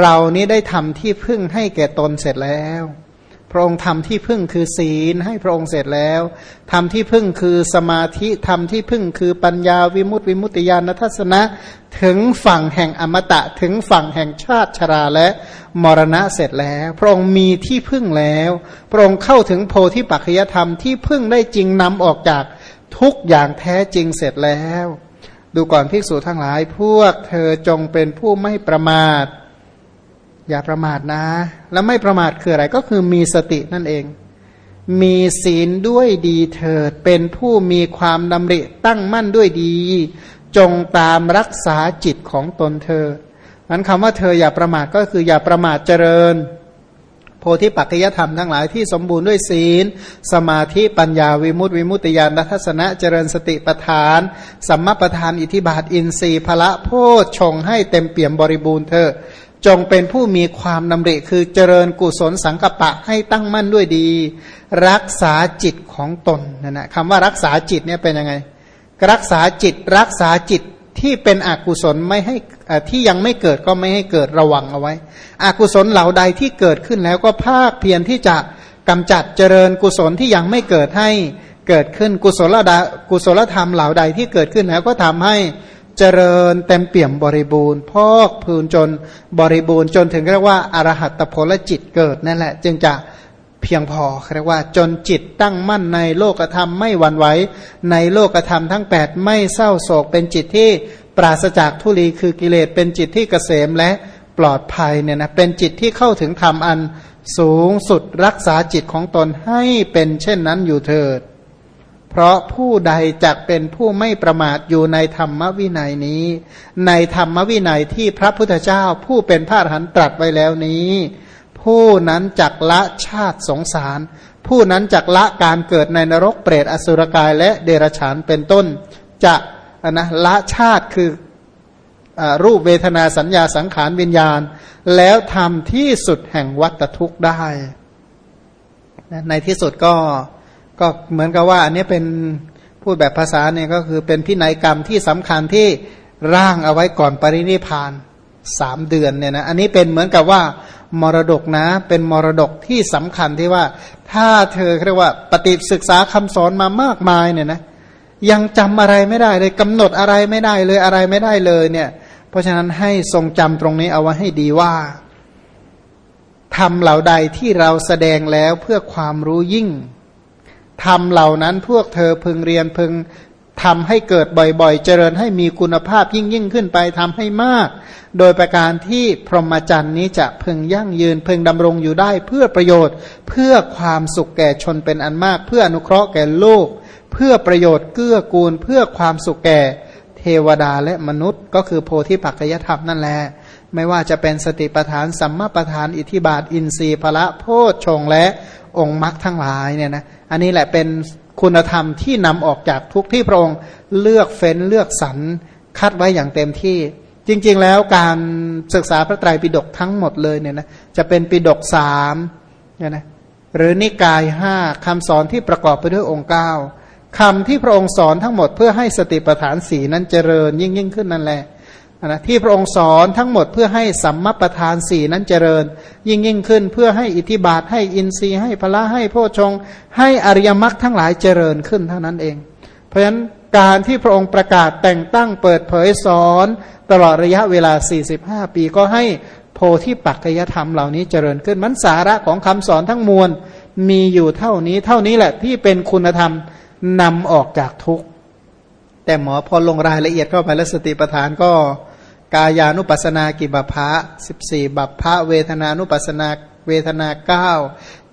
เรานี้ได้ทำที่พึ่งให้แก่ตนเสร็จแล้ว พระองค์ทำที่พึ่งคือศีลให้พระองค์เสร็จแล้วทำที่พึ่งคือสมาธิทำที่พึ่งคือปัญญาวิมุตติวิมุตติญาณทัศนะ ถึงฝั่งแห่งอมตะถึงฝั่งแห่งชาติชราและมรณะเสร็จแล้ว พระองค์มีที่พึ่งแล้ว พระองค์เข้าถึงโพธิปัจจยธรรมที่พึ่งได้จริงนำออกจากทุกอย่างแท้จริงเสร็จแล้ว ดูก่อนภิกษุทั้งหลายพวกเธอจงเป็นผู้ไม่ประมาท อย่าประมาทนะ แล้วไม่ประมาทคืออะไรก็คือมีสตินั่นเอง มีศีลด้วยดีเถิด เป็นผู้มีความดำริตั้งมั่นด้วยดี จงตามรักษาจิตของตนเธอนั้นคำว่าเธออย่าประมาทก็คืออย่าประมาทเจริญ โพธิปัจจยธรรมทั้งหลายที่สมบูรณ์ด้วยศีล สมาธิปัญญาวิมุตติวิมุตติญาณทัศนะเจริญสติปทาน สัมมาประธานอิทิบาทอินทรีย์พละโพชงให้เต็มเปี่ยมบริบูรณ์เถอ จงเป็นผู้มีความนำริคือเจริญกุศลสังกปะให้ตั้งมั่นด้วยดี รักษาจิตของตนนะนะคำว่ารักษาจิตเนี่ยเป็นยังไง รักษาจิตรักษาจิตที่เป็นอกุศลไม่ให้ที่ยังไม่เกิดก็ไม่ให้เกิดระวังเอาไว้ อกุศลเหล่าใดที่เกิดขึ้นแล้วก็ภาคเพียรที่จะกำจัดเจริญกุศลที่ยังไม่เกิดให้เกิดขึ้นกุศลดากุศลธรรมเหล่าใดที่เกิดขึ้นแล้วก็ทำให้ เจริญเต็มเปี่ยมบริบูรณ์ พอกพูนจนบริบูรณ์จนถึงเรียกว่าอรหัตผลจิตเกิดนั่นแหละ จึงจะเพียงพอเรียกว่าจนจิตตั้งมั่นในโลกธรรมไม่หวั่นไหวในโลกธรรมทั้ง 8 ไม่เศร้าโศกเป็นจิตที่ปราศจากทุลีคือกิเลสเป็นจิตที่เกษมและปลอดภัยเนี่ยนะเป็นจิตที่เข้าถึงธรรมอันสูงสุดรักษาจิตของตนให้เป็นเช่นนั้นอยู่เถิด เพราะผู้ใดจักเป็นผู้ไม่ประมาทอยู่ในธรรมวินัยนี้ ในธรรมวินัยที่พระพุทธเจ้าผู้เป็นพระอรหันตรัสไว้แล้วนี้ ผู้นั้นจักละชาติสงสาร ผู้นั้นจักละการเกิดในนรกเปรตอสุรกายและเดรัจฉานเป็นต้น จะนะละชาติคืออรูปเวทนาสัญญาสังขารวิญญาณ แล้วทำที่สุดแห่งวัตทุกข์ได้ ในที่สุดก็ ก็เหมือนกับว่าอันนี้เป็นพูดแบบภาษาเนี่ยก็คือเป็นพินัยกรรมที่สำคัญที่ร่างเอาไว้ก่อนปรินิพานสามเดือนเนี่ยนะอันนี้เป็นเหมือนกับว่ามรดกนะ เป็นมรดกที่สำคัญที่ว่า ถ้าเธอเรียกว่าปฏิศึกษาคำสอนมามากมายเนี่ยนะยังจำอะไรไม่ได้เลยกำหนดอะไรไม่ได้เลยอะไรไม่ได้เลยเนี่ย เพราะฉะนั้นให้ทรงจำตรงนี้เอาไว้ให้ดีว่าทำเหล่าใดที่เราแสดงแล้วเพื่อความรู้ยิ่ง ทำเหล่านั้นพวกเธอพึงเรียนพึงทำให้เกิดบ่อยๆ เจริญให้มีคุณภาพยิ่งยิ่งขึ้นไปทำให้มาก โดยประการที่พรหมจรรย์นี้จะพึงยั่งยืนพึงดำรงอยู่ได้เพื่อประโยชน์ เพื่อความสุขแก่ชนเป็นอันมาก เพื่ออนุเคราะห์แก่โลก เพื่อประโยชน์เกื้อกูล เพื่อความสุขแก่เทวดาและมนุษย์ ก็คือโพธิปัจจยธรรมนั่นแหละไม่ว่าจะเป็นสติปทานสัมมาปทานอิทิบาท อินทรีย์พละโพชฌงและองค์มรรคทั้งหลายเนี่ยนะ อันนี้แหละเป็นคุณธรรมที่นำออกจากทุกที่พระองค์เลือกเฟ้นเลือกสรรคัดไว้อย่างเต็มที่ จริง ๆ แล้วการศึกษาพระไตรปิฎกทั้งหมดเลยเนี่ยนะจะเป็นปิฎกสามเนี่ยนะหรือนิกายห้าคำสอนที่ประกอบไปด้วยองค์เก้าคำที่พระองค์สอนทั้งหมดเพื่อให้สติปัฏฐานสีนั้นเจริญยิ่งยิ่งขึ้นนั่นแหละ นะที่พระองค์สอนทั้งหมดเพื่อให้สัมมาประธานสี่นั้นเจริญ ยิ่งยิ่งขึ้นเพื่อให้อิทธิบาทให้อินทรีย์ให้พละให้โพชง ให้อริยมรรคทั้งหลายเจริญขึ้นเท่านั้นเอง เพราะฉะนั้นการที่พระองค์ประกาศแต่งตั้งเปิดเผยสอนตลอดระยะเวลา 45 ปีก็ให้โพธิปัจจยธรรมเหล่านี้เจริญขึ้นมันสาระของคำสอนทั้งมวลมีอยู่เท่านี้เท่านี้แหละที่เป็นคุณธรรมนำออกจากทุกข์แต่หมอพอลงรายละเอียดเข้าไปแล้วสติปัฏฐานก็ กายานุปัสนากิบพะสิบสี่บัพพะเวทนานุปัสนาเวทนาเก้า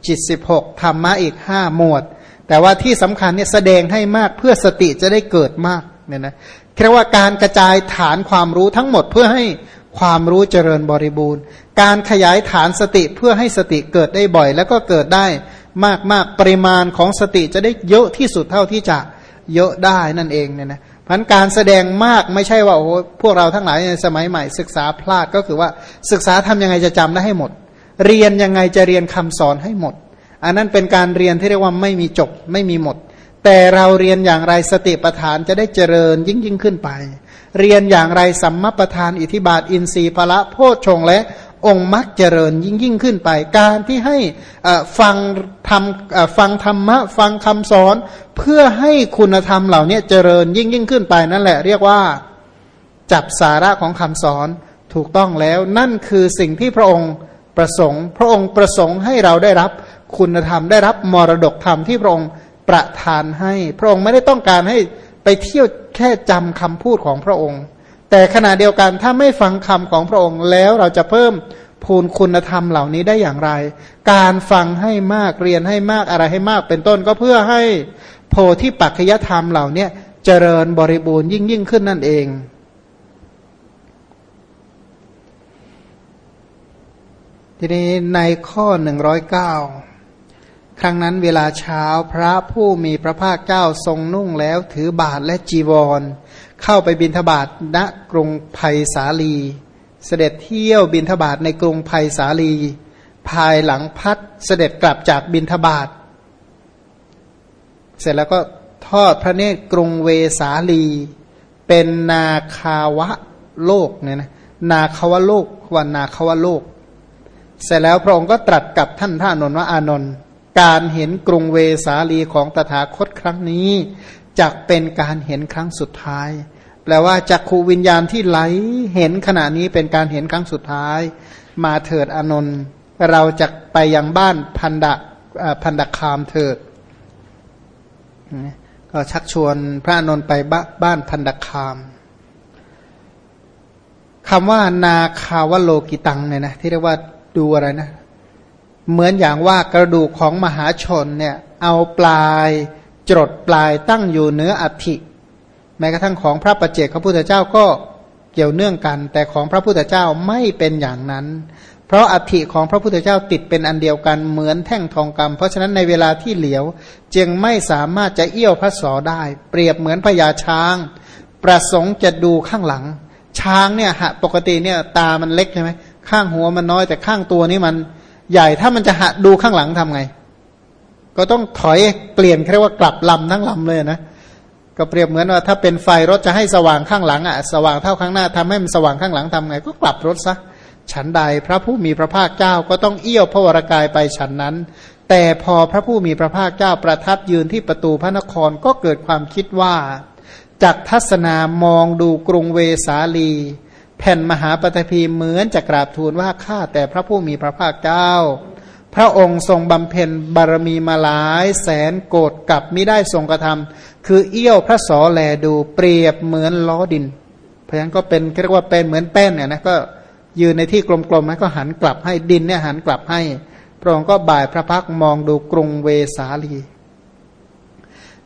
จิตสิบหกธรรมะอีกห้าหมวด แต่ว่าที่สำคัญเนี่ยแสดงให้มากเพื่อสติจะได้เกิดมากเนี่ยนะเรียกว่าการกระจายฐานความรู้ทั้งหมดเพื่อให้ความรู้เจริญบริบูรณ์ การขยายฐานสติเพื่อให้สติเกิดได้บ่อย แล้วก็เกิดได้มากมากปริมาณของสติจะได้เยอะที่สุดเท่าที่จะเยอะได้นั่นเองเนี่ยนะ พันการแสดงมากไม่ใช่ว่าโอ้พวกเราทั้งหลายในสมัยใหม่ ศึกษาพลาดก็คือว่าศึกษาทำยังไงจะจำได้ให้หมด เรียนยังไงจะเรียนคำสอนให้หมด อันนั้นเป็นการเรียนที่เรียกว่าไม่มีจบไม่มีหมด แต่เราเรียนอย่างไรสติปัฏฐานจะได้เจริญยิ่งยิ่งขึ้นไป เรียนอย่างไรสัมมาประธานอิทิบาทอินทรีย์พละโพชฌงและ องค์มักเจริญยิ่งยิ่งขึ้นไป การที่ให้ฟังทำฟังธรรมะ ฟังคำสอน เพื่อให้คุณธรรมเหล่านี้เจริญยิ่งยิ่งขึ้นไปนั่นแหละ เรียกว่าจับสาระของคำสอนถูกต้องแล้วนั่นคือสิ่งที่พระองค์ประสงค์ พระองค์ประสงค์ให้เราได้รับคุณธรรมได้รับมรดกธรรมที่พระองค์ประทานให้ พระองค์ไม่ได้ต้องการให้ไปเที่ยวแค่จำคำพูดของพระองค์ แต่ขณะเดียวกันถ้าไม่ฟังคำของพระองค์แล้วเราจะเพิ่มพูนคุณธรรมเหล่านี้ได้อย่างไร การฟังให้มากเรียนให้มากอะไรให้มากเป็นต้นก็เพื่อให้โพธิปัจจยธรรมเหล่านี้เจริญบริบูรณ์ยิ่งยิ่งขึ้นนั่นเอง ทีนี้ในข้อหนึ่งร้อยเก้าครั้งนั้นเวลาเช้าพระผู้มีพระภาคเจ้าทรงนุ่งแล้วถือบาทและจีวร เข้าไปบินทบาทณกรุงไผ่สาลี เสด็จเที่ยวบินทบาทในกรุงไผ่สาลี ภายหลังพัดเสด็จกลับจากบินทบาท เสร็จแล้วก็ทอดพระเนตรกรุงเวสาลี เป็นนาคาวะโลกเนี่ยนะนาคาวะโลกวันนาคาวะโลก เสร็จแล้วพระองค์ก็ตรัสกับท่านพระนนท์ว่าอานนท์การเห็นกรุงเวสาลีของตถาคตครั้งนี้จะเป็นการเห็นครั้งสุดท้าย แปลว่าจักขูวิญญาณที่ไหลเห็นขณะนี้เป็นการเห็นครั้งสุดท้าย มาเถิดอนนท์เราจะไปยังบ้านพันดะพันดคามเถิดก็ชักชวนพระอนนท์ไปบ้านพันดคามคำว่านาคาวโลกิตังเนี่ยนะที่เรียกว่าดูอะไรนะ เหมือนอย่างว่ากระดูกของมหาชนเนี่ย เอาปลายจดปลายตั้งอยู่เนื้ออัฐิ แม้กระทั่งของพระประเจกพระพุทธเจ้าก็เกี่ยวเนื่องกัน แต่ของพระพุทธเจ้าไม่เป็นอย่างนั้น เพราะอัฐิของพระพุทธเจ้าติดเป็นอันเดียวกันเหมือนแท่งทองคำเพราะฉะนั้นในเวลาที่เหลียวจึงไม่สามารถจะเอี้ยวพระสอได้ เปรียบเหมือนพญาช้าง ประสงค์จะดูข้างหลัง ช้างเนี่ยฮะปกติเนี่ยตามันเล็กใช่ไหมข้างหัวมันน้อยแต่ข้างตัวนี้มันใหญ่ถ้ามันจะหะดูข้างหลังทำไง ก็ต้องถอยเปลี่ยนเรียกว่ากลับลำทั้งลำเลยนะ ก็เปรียบเหมือนว่าถ้าเป็นไฟรถจะให้สว่างข้างหลังอะสว่างเท่าข้างหน้าทำให้มันสว่างข้างหลังทำไง ก็กลับรถซะฉันใดพระผู้มีพระภาคเจ้าก็ต้องเอี้ยวพระวรากายไปฉันนั้น แต่พอพระผู้มีพระภาคเจ้าประทับยืนที่ประตูพระนครก็เกิดความคิดว่าจากทัศนามองดูกรุงเวสาลี แผ่นมหาปฐพีเหมือนจะกราบทูลว่าข้าแต่พระผู้มีพระภาคเจ้า พระองค์ทรงบำเพ็ญบารมีมาหลายแสนโกรธกับไม่ได้ทรงกระทำคือเอี้ยวพระสอแลดูเปรียบเหมือนล้อดิน เพราะฉะนั้นก็เป็นเรียกว่าเป็นเหมือนแป้นเนี่ยนะก็ยืนในที่กลมๆแล้วก็หันกลับให้ดินเนี่ยหันกลับให้ พระองค์ก็บ่ายพระพักมองดูกรุงเวสาลี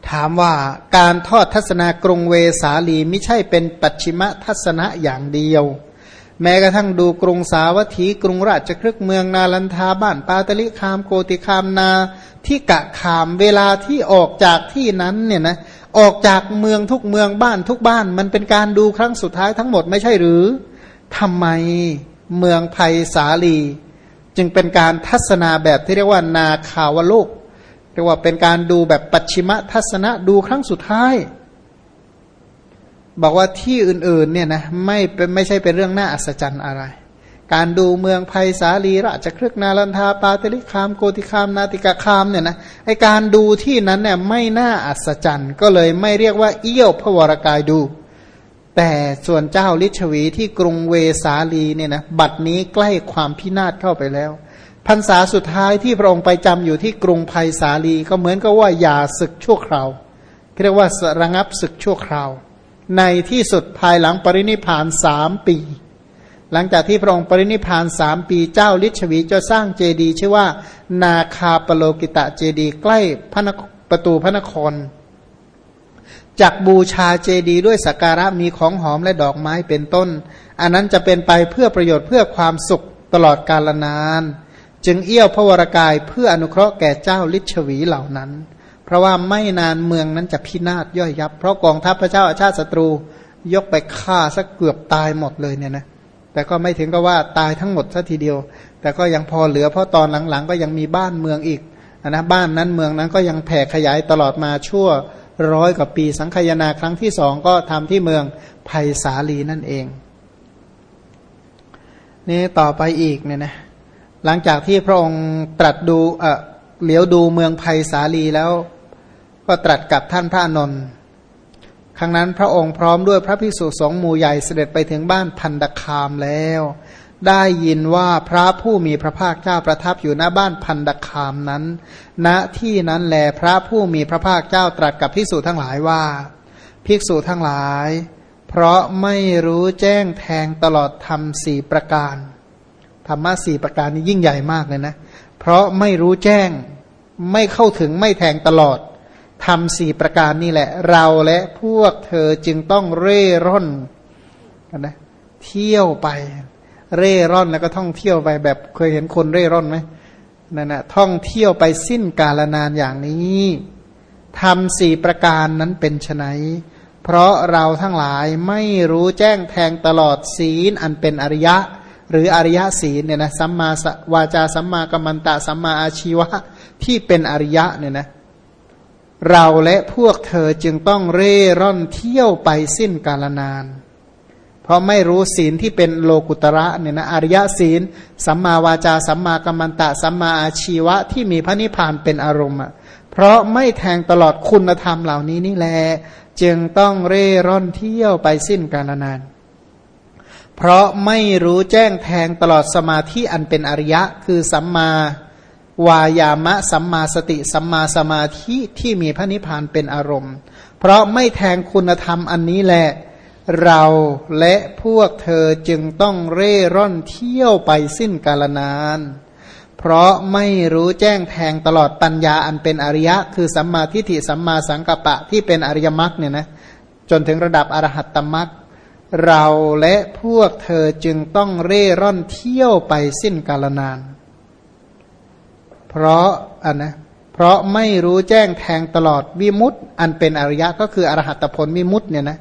ถามว่าการทอดทัศนากรุงเวสาลีไม่ใช่เป็นปัจฉิมทัศนะอย่างเดียว แม้กระทั่งดูกรุงสาวัตถีกรุงราชครึกเมืองนาลันทาบ้านปาตลิคามโกติคามนาที่กะคามเวลาที่ออกจากที่นั้นเนี่ยนะออกจากเมืองทุกเมืองบ้านทุกบ้าน มันเป็นการดูครั้งสุดท้ายทั้งหมดไม่ใช่หรือทำไมเมืองไผ่สาลี จึงเป็นการทัศนาแบบที่เรียกว่านาคาวโลกเรียกว่าเป็นการดูแบบปัจฉิมทัศนะดูครั้งสุดท้าย บอกว่าที่อื่นๆเนี่ยนะไม่เป็นไม่ใช่เป็นเรื่องน่าอัศจรรย์อะไร การดูเมืองไผ่สาลีราชครึกนาลันทาปาตลิคามโกติคามนาติกาคามเนี่ยนะไอการดูที่นั้นเนี่ยไม่น่าอัศจรรย์ ก็เลยไม่เรียกว่าเอี้ยวพระวรากายดู แต่ส่วนเจ้าลิชวีที่กรุงเวสาลีเนี่ยนะบัดนี้ใกล้ความพินาศเข้าไปแล้วพรรษาสุดท้ายที่พระองค์ไปจำอยู่ที่กรุงไผ่สาลีก็เหมือนกับว่าอย่าศึกชั่วคราวเรียกว่าระงับศึกชั่วคราว ในที่สุดภายหลังปรินิพานสามปี หลังจากที่พระองค์ปรินิพานสามปีเจ้าลิชวีจะสร้างเจดีย์ชื่อว่า นาคาปโลกิตะเจดีย์ใกล้พระประตูพระนครจากบูชาเจดีย์ด้วยสักการะมีของหอมและดอกไม้เป็นต้น อันนั้นจะเป็นไปเพื่อประโยชน์เพื่อความสุขตลอดกาลนาน จึงเอี้ยวพระวรกายเพื่ออนุเคราะห์แก่เจ้าลิชวีเหล่านั้น เพราะว่าไม่นานเมืองนั้นจะพินาศย่อยยับ เพราะกองทัพพระเจ้าอาชาติศัตรูยกไปฆ่าสักเกือบตายหมดเลยเนี่ยนะแต่ก็ไม่ถึงกับว่าตายทั้งหมดซะทีเดียว แต่ก็ยังพอเหลือเพราะตอนหลังๆ ก็ยังมีบ้านเมืองอีกนะบ้านนั้นเมืองนั้นก็ยังแผ่ขยายตลอดมาชั่วร้อยกว่าปีสังคยนาครั้งที่สองก็ทำที่เมืองไผ่สาลีนั่นเองนี่ต่อไปอีกเนี่ยนะหลังจากที่พระองค์ตรัสดูเออเหลียวดูเมืองไผ่สาลีแล้ว ก็ตรัสกับท่านพระนนท์ครั้งนั้นพระองค์พร้อมด้วยพระภิกษุสงฆ์หมู่ใหญ่เสด็จไปถึงบ้านพันดคามแล้ว ได้ยินว่าพระผู้มีพระภาคเจ้าประทับอยู่หน้าบ้านพันดคามนั้น ณที่นั้นแลพระผู้มีพระภาคเจ้าตรัสกับภิกษุทั้งหลายว่า ภิกษุทั้งหลาย เพราะไม่รู้แจ้งแทงตลอดธรรมสี่ประการธรรมะสี่ประการนี้ยิ่งใหญ่มากเลยนะ เพราะไม่รู้แจ้งไม่เข้าถึงไม่แทงตลอด ทำสี่ประการนี่แหละ เราและพวกเธอจึงต้องเร่ร่อนกันนะเที่ยวไป เร่ร่อนแล้วก็ท่องเที่ยวไปแบบเคยเห็นคนเร่ร่อนไหมนั่นนะท่องเที่ยวไปสิ้นกาลนานอย่างนี้ทำสี่ประการนั้นเป็นไฉนเพราะเราทั้งหลายไม่รู้แจ้งแทงตลอดศีลอันเป็นอริยะ หรืออริยศีลเนี่ยนะสัมมาวาจาสัมมากัมมันตะสัมมาอาชีวะที่เป็นอริยะเนี่ยนะ เราและพวกเธอจึงต้องเร่ร่อนเที่ยวไปสิ้นกาลนาน เพราะไม่รู้ศีลที่เป็นโลกุตระเนี่ยนะอริยศีล สัมมาวาจา สัมมากัมมันตะ สัมมาอาชีวะที่มีพระนิพพานเป็นอารมณ์อะเพราะไม่แทงตลอดคุณธรรมเหล่านี้นี่แหละจึงต้องเร่ร่อนเที่ยวไปสิ้นกาลนาน เพราะไม่รู้แจ้งแทงตลอดสมาธิอันเป็นอริยะคือสัมมา วายามะสัมมาสติสัมมาสมาธิที่มีพระนิพพานเป็นอารมณ์ เพราะไม่แทงคุณธรรมอันนี้แหละเราและพวกเธอจึงต้องเร่ร่อนเที่ยวไปสิ้นกาลนาน เพราะไม่รู้แจ้งแทงตลอดปัญญาอันเป็นอริยะ คือสัมมาทิฏฐิสัมมาสังกัปปะที่เป็นอริยมรรคเนี่ยนะจนถึงระดับอรหัตตมรรคเราและพวกเธอจึงต้องเร่ร่อนเที่ยวไปสิ้นกาลนาน เพราะอันนะเพราะไม่รู้แจ้งแทงตลอดวิมุตต์อันเป็นอริยะก็คืออรหัตผลวิมุตต์เนี่ยนะ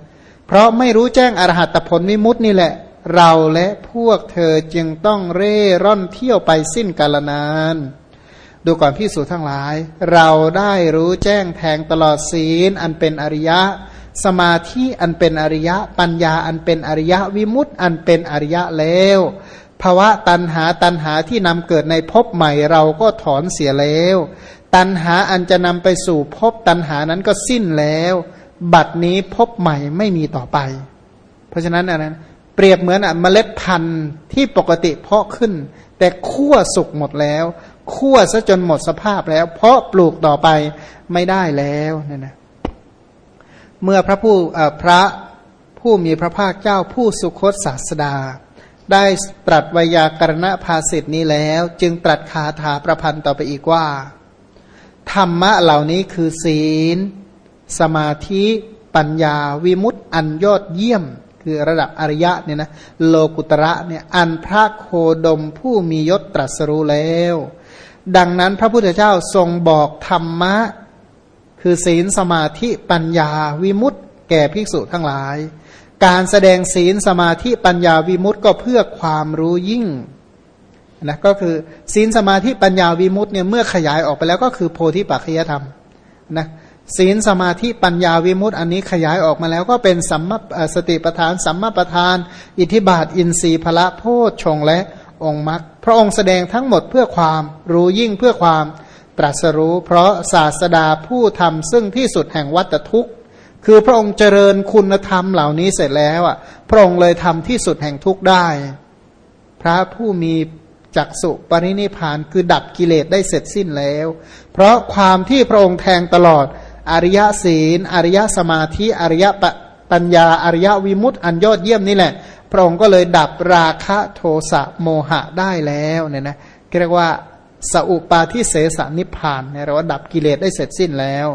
เพราะไม่รู้แจ้งอรหัตผลวิมุตต์นี่แหละ เราและพวกเธอจึงต้องเร่ร่อนเที่ยวไปสิ้นกาลนาน ดูก่อนพิสูจทั้งหลาย เราได้รู้แจ้งแทงตลอดศีลอันเป็นอริยะ สมาธิอันเป็นอริยะ ปัญญาอันเป็นอริยะวิมุตต์อันเป็นอริยะแล้ว ภาวะตันหาตันหาที่นำเกิดในภพใหม่เราก็ถอนเสียแล้ว ตันหาอันจะนำไปสู่ภพตันหานั้นก็สิ้นแล้ว บัดนี้ภพใหม่ไม่มีต่อไป เพราะฉะนั้นอันนั้นเปรียบเหมือนเมล็ดพันธุ์ที่ปกติเพาะขึ้น แต่ขั้วสุกหมดแล้วขั้วซะจนหมดสภาพแล้ว เพาะปลูกต่อไปไม่ได้แล้วเนี่ยนะเมื่อพระผู้พระผู้มีพระภาคเจ้าผู้สุคตศาสดา ได้ตรัสวยากรณภาสิทธินี้แล้ว จึงตรัสคาถาประพันธ์ต่อไปอีกว่า ธรรมะเหล่านี้คือศีล สมาธิปัญญาวิมุตติอันยอดเยี่ยม คือระดับอริยะเนี่ยนะโลกุตระเนี่ยอันพระโคดมผู้มียศตรัสรู้แล้ว ดังนั้นพระพุทธเจ้าทรงบอกธรรมะ คือศีลสมาธิปัญญาวิมุตติแก่ภิกษุทั้งหลาย การแสดงศีลสมาธิปัญญาวิมุตต์ก็เพื่อความรู้ยิ่งนะก็คือศีลสมาธิปัญญาวิมุตต์เนี่ยเมื่อขยายออกไปแล้วก็คือโพธิปัจจยธรรมนะศีลสมาธิปัญญาวิมุตต์อันนี้ขยายออกมาแล้วก็เป็นสัมมาสติปทาน สัมมาประธาน อิทธิบาทอินทรีย์พละโพชฌงและองค์มรรคพระองค์แสดงทั้งหมดเพื่อความรู้ยิ่งเพื่อความตรัสรู้ เพราะศาสดาผู้ทำซึ่งที่สุดแห่งวัตทุกข์ คือพระองค์เจริญคุณธรรมเหล่านี้เสร็จแล้วอะ พระองค์เลยทำที่สุดแห่งทุกข์ได้ พระผู้มีจักสุปรินิพานคือดับกิเลสได้เสร็จสิ้นแล้ว เพราะความที่พระองค์แทงตลอด อริยศีล อริยสมาธิอริยปัญญาอริยวิมุตติอันยอดเยี่ยมนี่แหละ พระองค์ก็เลยดับราคะโทสะโมหะได้แล้วเนี่ยนะเรียกว่าสอุปาทิเสสนิพานเนี่ยเราดับกิเลสได้เสร็จสิ้นแล้ว